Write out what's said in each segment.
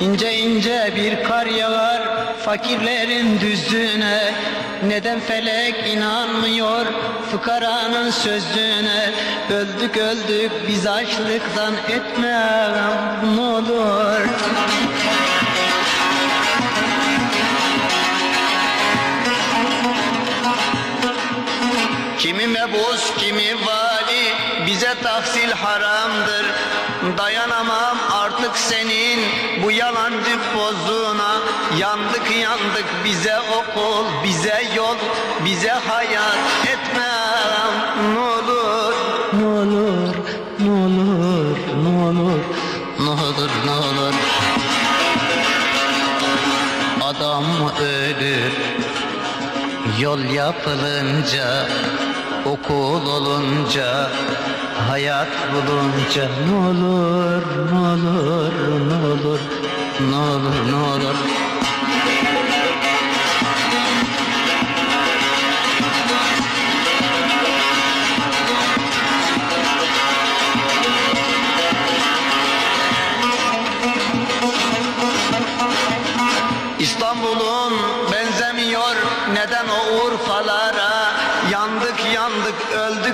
İnce ince bir kar yağar fakirlerin düzlüğüne Neden felek inanmıyor fıkaranın sözlüğüne Öldük öldük biz açlıktan etme ne olur. Kimi mebus kimi vali bize tahsil haramdır Dayanamam artık senin bu yalancı pozuna Yandık yandık bize okul bize yol bize hayat etme ne olur Ne olur ne olur ne olur ne olur ne olur. Adam ölür Yol yapılınca, okul olunca, hayat bulunca ne olur, ne olur, ne olur, ne olur, ne olur. İstanbul'un benzemiyor neden o Urfalara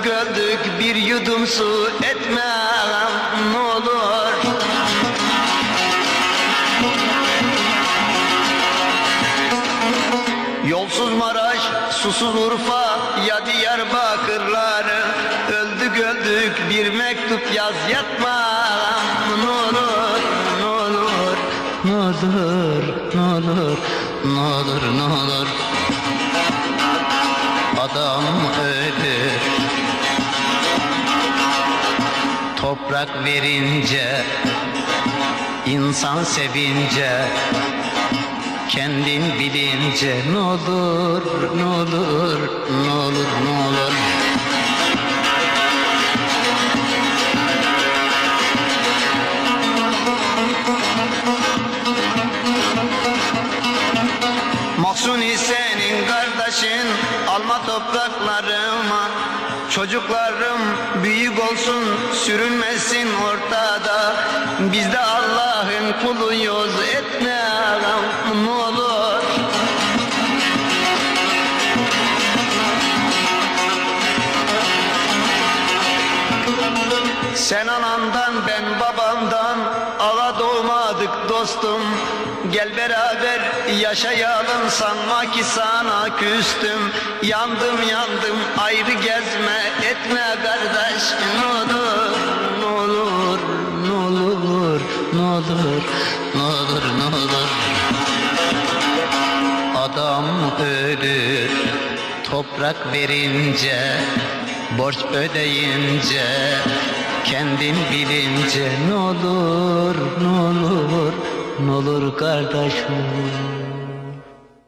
öldük bir yudum su etme ne olur. Yolsuz Maraş, susuz Urfa ya Diyarbakırları Öldük öldük bir mektup yaz yatma ne olur ne olur ne olur ne olur ne olur ne olur. Adam Toprak verince insan sevince Kendin bilince ne olur ne olur ne olur ne olur. Mahsuni senin kardeşin alma topraklarıma Çocuklarım büyük olsun sürünmesin ortada. Biz de Allah'ın kuluyuz etme ağam ne olur. Sen anandan ben babamdan ala doğmadık dostum Gel beraber yaşayalım. Sanma ki sana küstüm. Yandım yandım ayrı gezme etme kardeş. Ne olur ne olur ne olur ne olur ne olur ne olur. Adam ölür toprak verince Borç ödeyince kendin bilince ne olur ne olur ne olur kardeşim